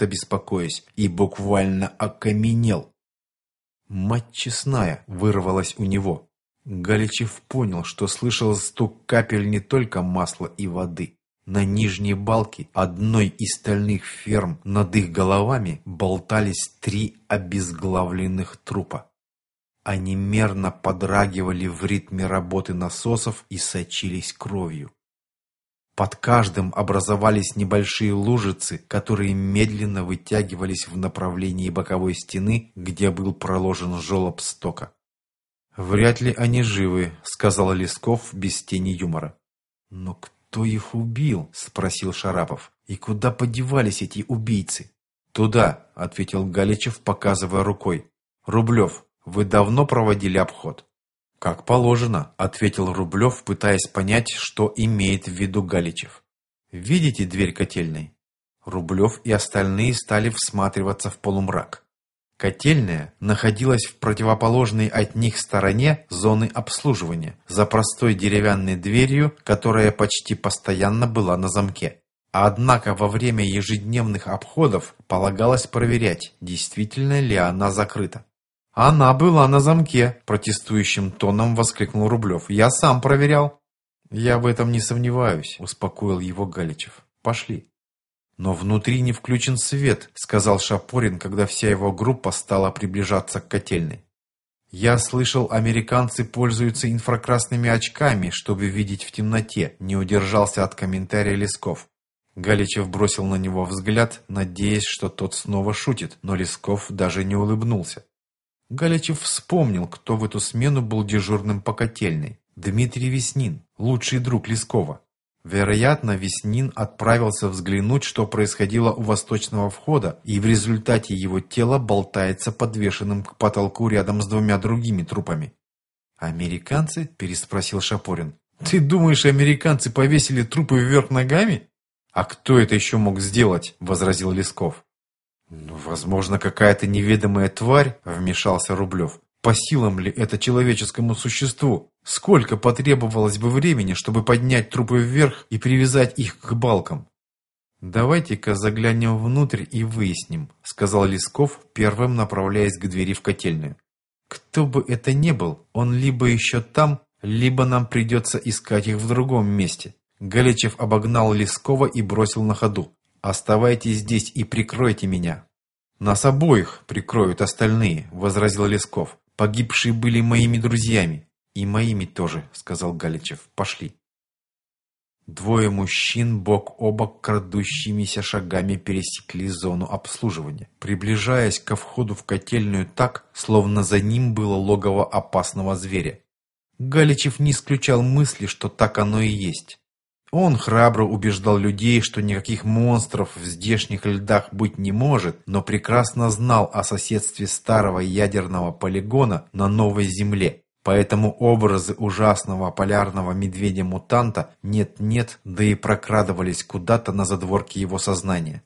будто беспокоясь, и буквально окаменел. «Мать честная!» вырвалась у него. Галичев понял, что слышал стук капель не только масла и воды. На нижней балке одной из стальных ферм над их головами болтались три обезглавленных трупа. Они мерно подрагивали в ритме работы насосов и сочились кровью. Под каждым образовались небольшие лужицы, которые медленно вытягивались в направлении боковой стены, где был проложен желоб стока. «Вряд ли они живы», — сказал Лесков без тени юмора. «Но кто их убил?» — спросил Шарапов. «И куда подевались эти убийцы?» «Туда», — ответил Галичев, показывая рукой. «Рублев, вы давно проводили обход?» «Как положено», — ответил Рублев, пытаясь понять, что имеет в виду Галичев. «Видите дверь котельной?» Рублев и остальные стали всматриваться в полумрак. Котельная находилась в противоположной от них стороне зоны обслуживания, за простой деревянной дверью, которая почти постоянно была на замке. Однако во время ежедневных обходов полагалось проверять, действительно ли она закрыта. «Она была на замке», – протестующим тоном воскликнул Рублев. «Я сам проверял». «Я в этом не сомневаюсь», – успокоил его Галичев. «Пошли». «Но внутри не включен свет», – сказал Шапорин, когда вся его группа стала приближаться к котельной. «Я слышал, американцы пользуются инфракрасными очками, чтобы видеть в темноте», – не удержался от комментария Лесков. Галичев бросил на него взгляд, надеясь, что тот снова шутит, но Лесков даже не улыбнулся. Галичев вспомнил, кто в эту смену был дежурным по котельной. Дмитрий Веснин, лучший друг Лескова. Вероятно, Веснин отправился взглянуть, что происходило у восточного входа, и в результате его тело болтается подвешенным к потолку рядом с двумя другими трупами. «Американцы?» – переспросил Шапорин. «Ты думаешь, американцы повесили трупы вверх ногами?» «А кто это еще мог сделать?» – возразил Лесков. «Ну, возможно, какая-то неведомая тварь», — вмешался Рублев. «По силам ли это человеческому существу? Сколько потребовалось бы времени, чтобы поднять трупы вверх и привязать их к балкам?» «Давайте-ка заглянем внутрь и выясним», — сказал Лесков, первым направляясь к двери в котельную. «Кто бы это ни был, он либо еще там, либо нам придется искать их в другом месте». Галичев обогнал Лескова и бросил на ходу. «Оставайтесь здесь и прикройте меня». «Нас обоих прикроют остальные», — возразил Лесков. «Погибшие были моими друзьями». «И моими тоже», — сказал Галичев. «Пошли». Двое мужчин бок о бок крадущимися шагами пересекли зону обслуживания, приближаясь ко входу в котельную так, словно за ним было логово опасного зверя. Галичев не исключал мысли, что так оно и есть. Он храбро убеждал людей, что никаких монстров в здешних льдах быть не может, но прекрасно знал о соседстве старого ядерного полигона на новой земле. Поэтому образы ужасного полярного медведя-мутанта нет-нет, да и прокрадывались куда-то на задворке его сознания.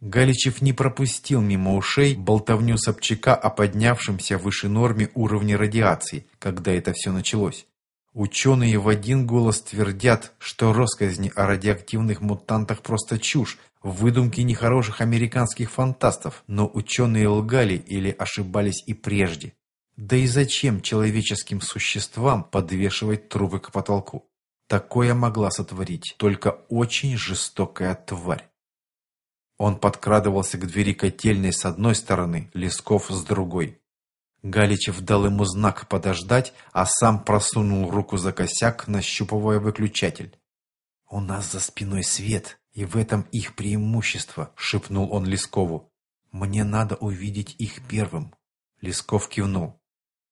Галичев не пропустил мимо ушей болтовню Собчака о поднявшемся выше норме уровне радиации, когда это все началось. Ученые в один голос твердят, что россказни о радиоактивных мутантах просто чушь, выдумки нехороших американских фантастов, но ученые лгали или ошибались и прежде. Да и зачем человеческим существам подвешивать трубы к потолку? Такое могла сотворить только очень жестокая тварь. Он подкрадывался к двери котельной с одной стороны, Лесков с другой. Галичев дал ему знак подождать, а сам просунул руку за косяк, нащупывая выключатель. «У нас за спиной свет, и в этом их преимущество», — шепнул он Лескову. «Мне надо увидеть их первым». Лесков кивнул.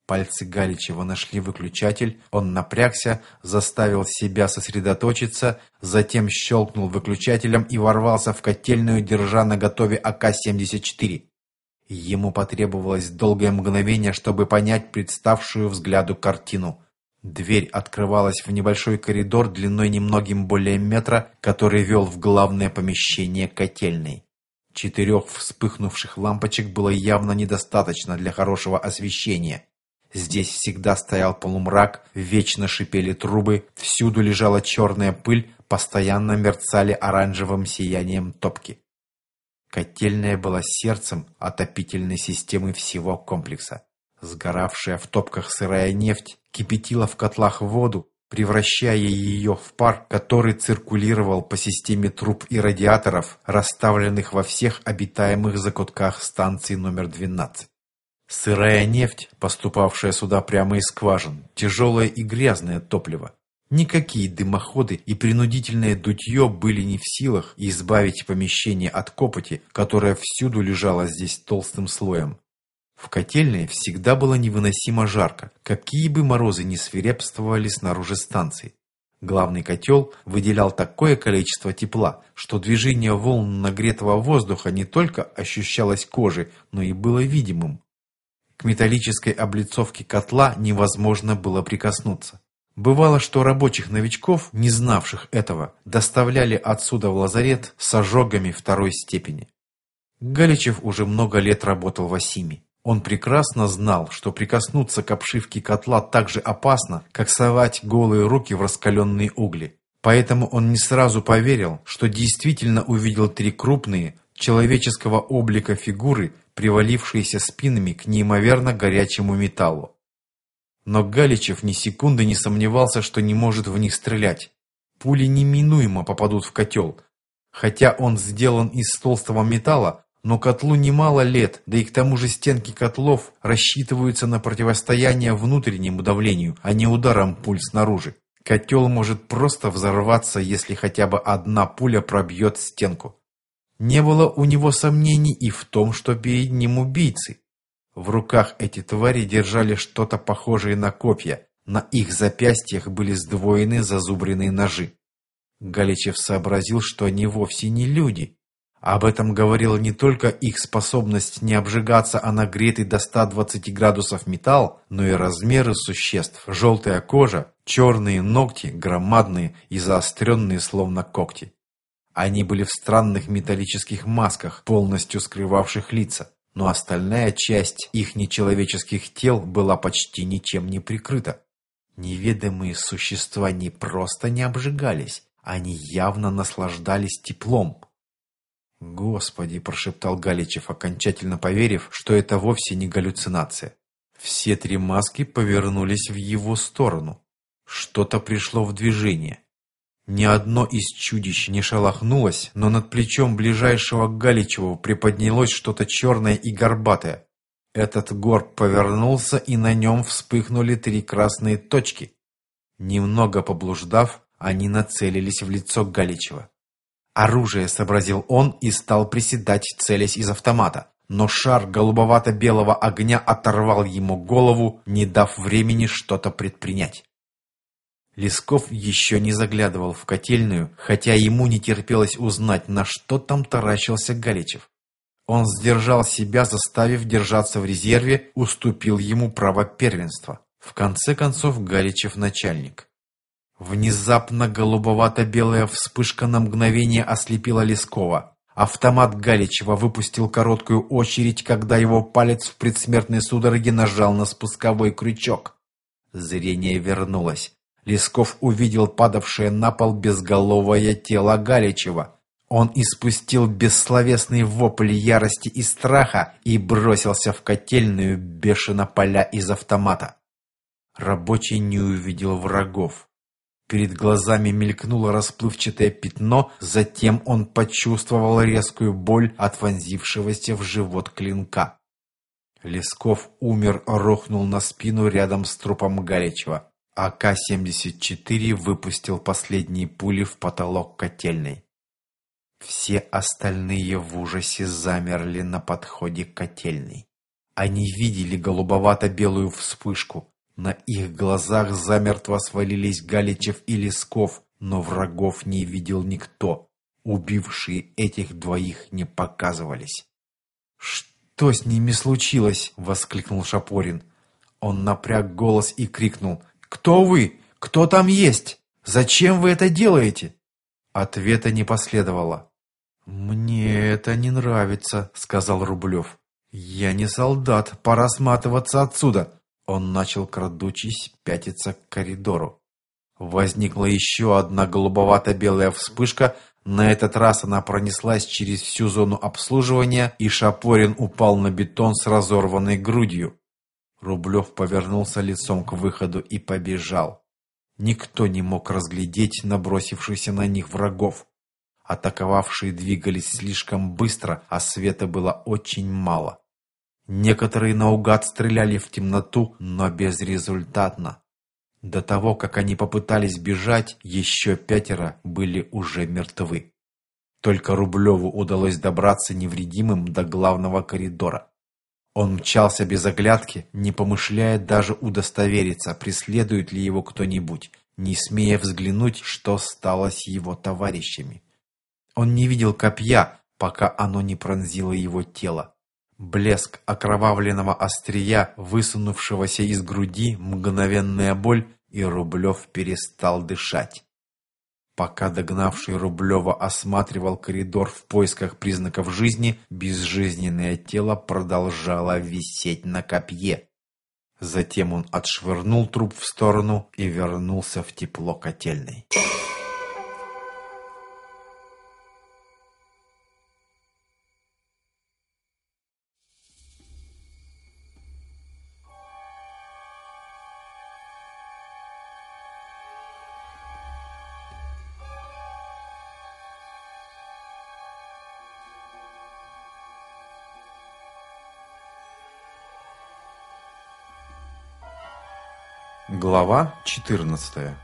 Пальцы Галичева нашли выключатель, он напрягся, заставил себя сосредоточиться, затем щелкнул выключателем и ворвался в котельную, держа на готове АК-74. Ему потребовалось долгое мгновение, чтобы понять представшую взгляду картину. Дверь открывалась в небольшой коридор длиной немногим более метра, который вел в главное помещение котельной. Четырех вспыхнувших лампочек было явно недостаточно для хорошего освещения. Здесь всегда стоял полумрак, вечно шипели трубы, всюду лежала черная пыль, постоянно мерцали оранжевым сиянием топки. Котельная была сердцем отопительной системы всего комплекса. Сгоравшая в топках сырая нефть кипятила в котлах воду, превращая ее в пар, который циркулировал по системе труб и радиаторов, расставленных во всех обитаемых закутках станции номер 12. Сырая нефть, поступавшая сюда прямо из скважин, тяжелое и грязное топливо. Никакие дымоходы и принудительное дутье были не в силах избавить помещение от копоти, которая всюду лежала здесь толстым слоем. В котельной всегда было невыносимо жарко, какие бы морозы ни свирепствовали снаружи станции. Главный котел выделял такое количество тепла, что движение волн нагретого воздуха не только ощущалось кожей, но и было видимым. К металлической облицовке котла невозможно было прикоснуться. Бывало, что рабочих новичков, не знавших этого, доставляли отсюда в лазарет с ожогами второй степени. Галичев уже много лет работал в Осиме. Он прекрасно знал, что прикоснуться к обшивке котла так же опасно, как совать голые руки в раскаленные угли. Поэтому он не сразу поверил, что действительно увидел три крупные, человеческого облика фигуры, привалившиеся спинами к неимоверно горячему металлу. Но Галичев ни секунды не сомневался, что не может в них стрелять. Пули неминуемо попадут в котел. Хотя он сделан из толстого металла, но котлу немало лет, да и к тому же стенки котлов рассчитываются на противостояние внутреннему давлению, а не ударом пуль снаружи. Котел может просто взорваться, если хотя бы одна пуля пробьет стенку. Не было у него сомнений и в том, что перед ним убийцы. В руках эти твари держали что-то похожее на копья. На их запястьях были сдвоены зазубренные ножи. Галичев сообразил, что они вовсе не люди. Об этом говорила не только их способность не обжигаться о нагретый до 120 градусов металл, но и размеры существ. Желтая кожа, черные ногти, громадные и заостренные словно когти. Они были в странных металлических масках, полностью скрывавших лица, но остальная часть их нечеловеческих тел была почти ничем не прикрыта. Неведомые существа не просто не обжигались, они явно наслаждались теплом, «Господи!» – прошептал Галичев, окончательно поверив, что это вовсе не галлюцинация. Все три маски повернулись в его сторону. Что-то пришло в движение. Ни одно из чудищ не шелохнулось, но над плечом ближайшего к Галичеву приподнялось что-то черное и горбатое. Этот горб повернулся, и на нем вспыхнули три красные точки. Немного поблуждав, они нацелились в лицо Галичева. Оружие, сообразил он и стал приседать, целясь из автомата. Но шар голубовато-белого огня оторвал ему голову, не дав времени что-то предпринять. Лесков еще не заглядывал в котельную, хотя ему не терпелось узнать, на что там таращился Галичев. Он сдержал себя, заставив держаться в резерве, уступил ему право первенства. В конце концов, Галичев начальник. Внезапно голубовато-белая вспышка на мгновение ослепила Лескова. Автомат Галичева выпустил короткую очередь, когда его палец в предсмертной судороге нажал на спусковой крючок. Зрение вернулось. Лесков увидел падавшее на пол безголовое тело Галичева. Он испустил бессловесный вопль ярости и страха и бросился в котельную, бешено поля из автомата. Рабочий не увидел врагов. Перед глазами мелькнуло расплывчатое пятно, затем он почувствовал резкую боль от вонзившегося в живот клинка. Лесков умер, рухнул на спину рядом с трупом Галичева. АК-74 выпустил последние пули в потолок котельной. Все остальные в ужасе замерли на подходе к котельной. Они видели голубовато-белую вспышку, на их глазах замертво свалились Галичев и Лесков, но врагов не видел никто. Убившие этих двоих не показывались. «Что с ними случилось?» — воскликнул Шапорин. Он напряг голос и крикнул. «Кто вы? Кто там есть? Зачем вы это делаете?» Ответа не последовало. «Мне это не нравится», — сказал Рублев. «Я не солдат, пора сматываться отсюда». Он начал, крадучись, пятиться к коридору. Возникла еще одна голубовато-белая вспышка, На этот раз она пронеслась через всю зону обслуживания, и Шапорин упал на бетон с разорванной грудью. Рублев повернулся лицом к выходу и побежал. Никто не мог разглядеть набросившихся на них врагов. Атаковавшие двигались слишком быстро, а света было очень мало. Некоторые наугад стреляли в темноту, но безрезультатно. До того, как они попытались бежать, еще пятеро были уже мертвы. Только Рублеву удалось добраться невредимым до главного коридора. Он мчался без оглядки, не помышляя даже удостовериться, преследует ли его кто-нибудь, не смея взглянуть, что стало с его товарищами. Он не видел копья, пока оно не пронзило его тело. Блеск окровавленного острия, высунувшегося из груди, мгновенная боль, и Рублев перестал дышать. Пока догнавший Рублева осматривал коридор в поисках признаков жизни, безжизненное тело продолжало висеть на копье. Затем он отшвырнул труп в сторону и вернулся в тепло котельной. Глава 14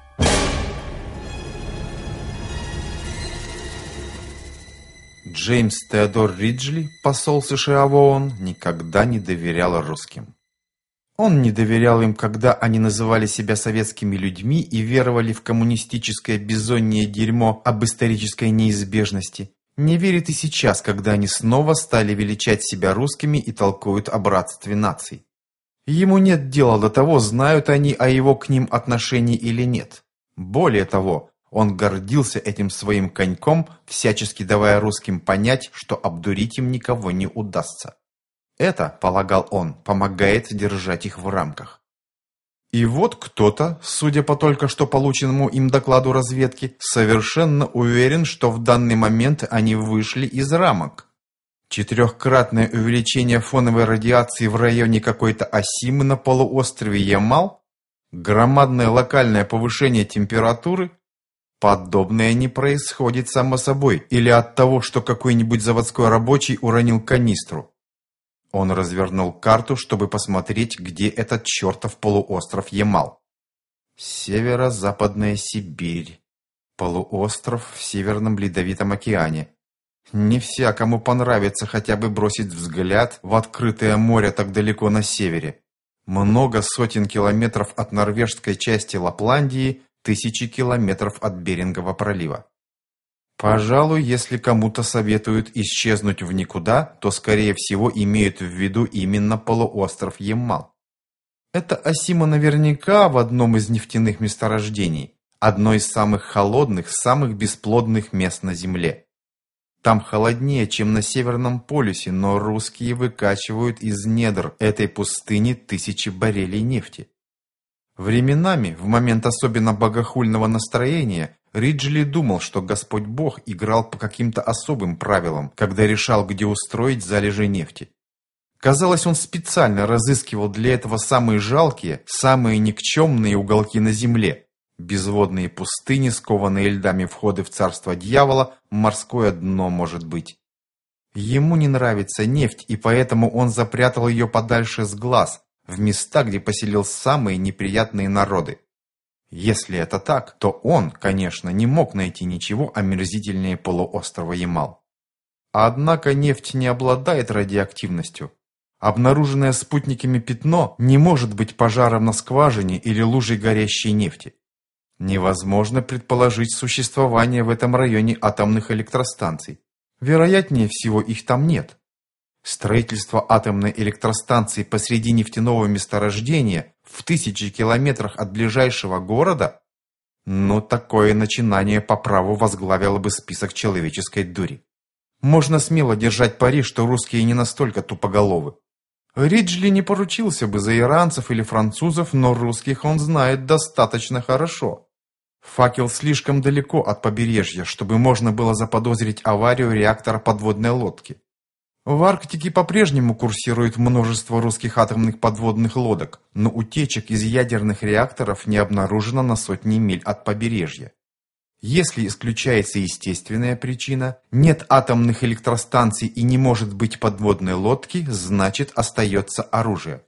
Джеймс Теодор Риджли, посол США в ООН, никогда не доверял русским. Он не доверял им, когда они называли себя советскими людьми и веровали в коммунистическое безоннее дерьмо об исторической неизбежности. Не верит и сейчас, когда они снова стали величать себя русскими и толкуют о братстве наций. Ему нет дела до того, знают они о его к ним отношении или нет. Более того, он гордился этим своим коньком, всячески давая русским понять, что обдурить им никого не удастся. Это, полагал он, помогает держать их в рамках. И вот кто-то, судя по только что полученному им докладу разведки, совершенно уверен, что в данный момент они вышли из рамок. Четырехкратное увеличение фоновой радиации в районе какой-то Осимы на полуострове Ямал? Громадное локальное повышение температуры? Подобное не происходит само собой или от того, что какой-нибудь заводской рабочий уронил канистру. Он развернул карту, чтобы посмотреть, где этот чертов полуостров Ямал. Северо-западная Сибирь. Полуостров в Северном Ледовитом океане. Не всякому понравится хотя бы бросить взгляд в открытое море так далеко на севере. Много сотен километров от норвежской части Лапландии, тысячи километров от Берингового пролива. Пожалуй, если кому-то советуют исчезнуть в никуда, то, скорее всего, имеют в виду именно полуостров Ямал. Это Осима наверняка в одном из нефтяных месторождений, одно из самых холодных, самых бесплодных мест на Земле. Там холоднее, чем на Северном полюсе, но русские выкачивают из недр этой пустыни тысячи баррелей нефти. Временами, в момент особенно богохульного настроения, Риджли думал, что Господь Бог играл по каким-то особым правилам, когда решал, где устроить залежи нефти. Казалось, он специально разыскивал для этого самые жалкие, самые никчемные уголки на земле, Безводные пустыни, скованные льдами входы в царство дьявола, морское дно может быть. Ему не нравится нефть, и поэтому он запрятал ее подальше с глаз, в места, где поселил самые неприятные народы. Если это так, то он, конечно, не мог найти ничего омерзительнее полуострова Ямал. Однако нефть не обладает радиоактивностью. Обнаруженное спутниками пятно не может быть пожаром на скважине или лужей горящей нефти. Невозможно предположить существование в этом районе атомных электростанций. Вероятнее всего, их там нет. Строительство атомной электростанции посреди нефтяного месторождения в тысячи километрах от ближайшего города? Но такое начинание по праву возглавило бы список человеческой дури. Можно смело держать пари, что русские не настолько тупоголовы. Риджли не поручился бы за иранцев или французов, но русских он знает достаточно хорошо. Факел слишком далеко от побережья, чтобы можно было заподозрить аварию реактора подводной лодки. В Арктике по-прежнему курсирует множество русских атомных подводных лодок, но утечек из ядерных реакторов не обнаружено на сотни миль от побережья. Если исключается естественная причина, нет атомных электростанций и не может быть подводной лодки, значит остается оружие.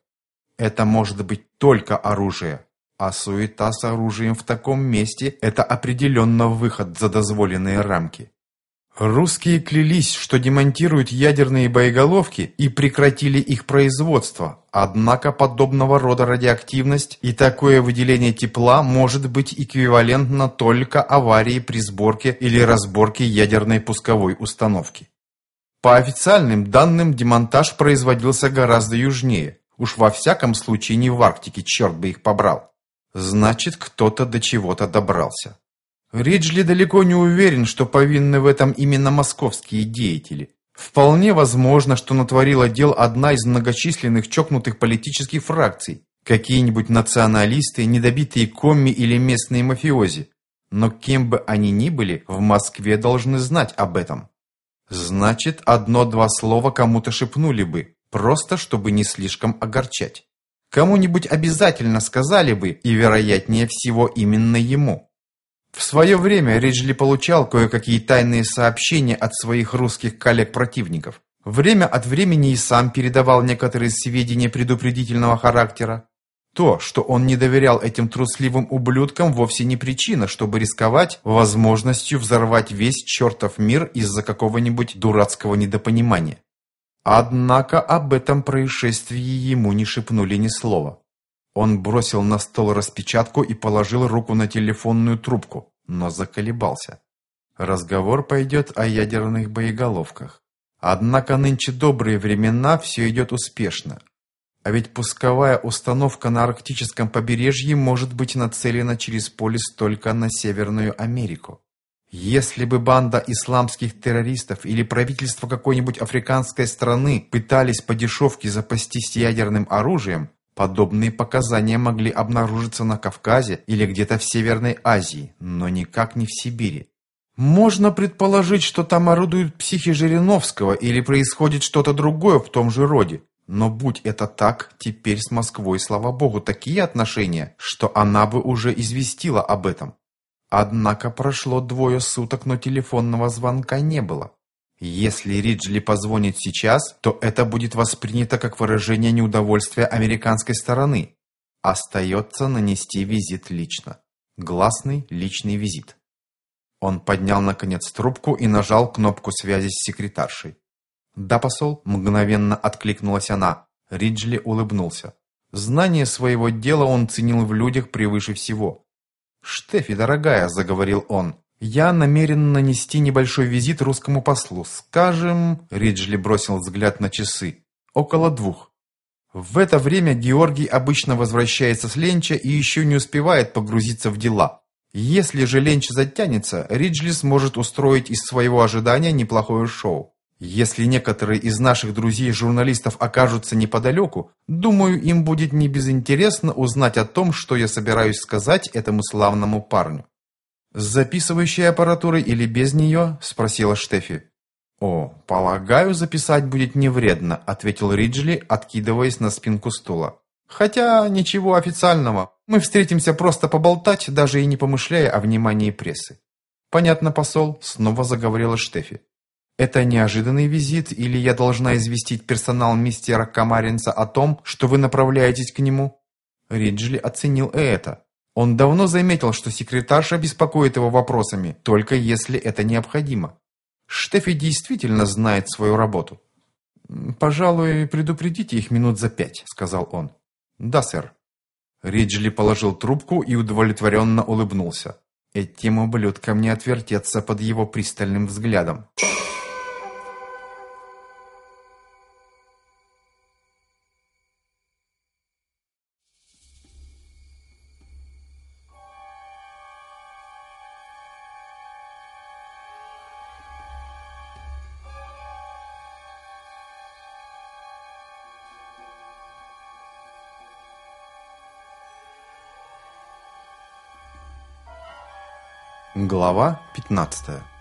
Это может быть только оружие, а суета с оружием в таком месте – это определенно выход за дозволенные рамки. Русские клялись, что демонтируют ядерные боеголовки и прекратили их производство, однако подобного рода радиоактивность и такое выделение тепла может быть эквивалентно только аварии при сборке или разборке ядерной пусковой установки. По официальным данным, демонтаж производился гораздо южнее, уж во всяком случае не в Арктике, черт бы их побрал. Значит, кто-то до чего-то добрался. Риджли далеко не уверен, что повинны в этом именно московские деятели. Вполне возможно, что натворила дел одна из многочисленных чокнутых политических фракций, какие-нибудь националисты, недобитые комми или местные мафиози. Но кем бы они ни были, в Москве должны знать об этом. Значит, одно-два слова кому-то шепнули бы, просто чтобы не слишком огорчать. Кому-нибудь обязательно сказали бы, и вероятнее всего именно ему. В свое время Риджли получал кое-какие тайные сообщения от своих русских коллег-противников. Время от времени и сам передавал некоторые сведения предупредительного характера. То, что он не доверял этим трусливым ублюдкам, вовсе не причина, чтобы рисковать возможностью взорвать весь чертов мир из-за какого-нибудь дурацкого недопонимания. Однако об этом происшествии ему не шепнули ни слова. Он бросил на стол распечатку и положил руку на телефонную трубку, но заколебался. Разговор пойдет о ядерных боеголовках. Однако нынче добрые времена все идет успешно. А ведь пусковая установка на арктическом побережье может быть нацелена через полюс только на Северную Америку. Если бы банда исламских террористов или правительство какой-нибудь африканской страны пытались по дешевке запастись ядерным оружием, Подобные показания могли обнаружиться на Кавказе или где-то в Северной Азии, но никак не в Сибири. Можно предположить, что там орудуют психи Жириновского или происходит что-то другое в том же роде. Но будь это так, теперь с Москвой, слава богу, такие отношения, что она бы уже известила об этом. Однако прошло двое суток, но телефонного звонка не было. Если Риджли позвонит сейчас, то это будет воспринято как выражение неудовольствия американской стороны. Остается нанести визит лично. Гласный личный визит. Он поднял, наконец, трубку и нажал кнопку связи с секретаршей. «Да, посол?» – мгновенно откликнулась она. Риджли улыбнулся. Знание своего дела он ценил в людях превыше всего. «Штефи, дорогая», – заговорил он, я намерен нанести небольшой визит русскому послу. Скажем, Риджли бросил взгляд на часы. Около двух. В это время Георгий обычно возвращается с ленча и еще не успевает погрузиться в дела. Если же ленч затянется, Риджли сможет устроить из своего ожидания неплохое шоу. Если некоторые из наших друзей-журналистов окажутся неподалеку, думаю, им будет не безинтересно узнать о том, что я собираюсь сказать этому славному парню. «С записывающей аппаратурой или без нее?» – спросила Штефи. «О, полагаю, записать будет не вредно», – ответил Риджли, откидываясь на спинку стула. «Хотя ничего официального. Мы встретимся просто поболтать, даже и не помышляя о внимании прессы». «Понятно, посол», – снова заговорила Штефи. «Это неожиданный визит, или я должна известить персонал мистера Камаринца о том, что вы направляетесь к нему?» Риджли оценил это. Он давно заметил, что секретарша беспокоит его вопросами, только если это необходимо. Штефи действительно знает свою работу. «Пожалуй, предупредите их минут за пять», — сказал он. «Да, сэр». Риджли положил трубку и удовлетворенно улыбнулся. Этим ублюдкам не отвертеться под его пристальным взглядом. Глава 15